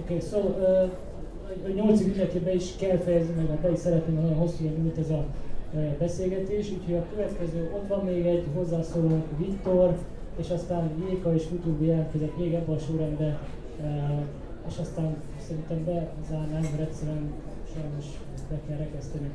Oké, okay, so, uh, a nyolcik ügyetében is kell fejezni, meg mert is szeretném, nagyon hosszú volt ez a beszélgetés, úgyhogy a következő, ott van még egy hozzászóló Viktor, és aztán Jéka és Futubi jelentkezett még ebben a sorrendben, uh, és aztán szerintem bezárnám, mert egyszerűen sajnos be kell rekeszteni.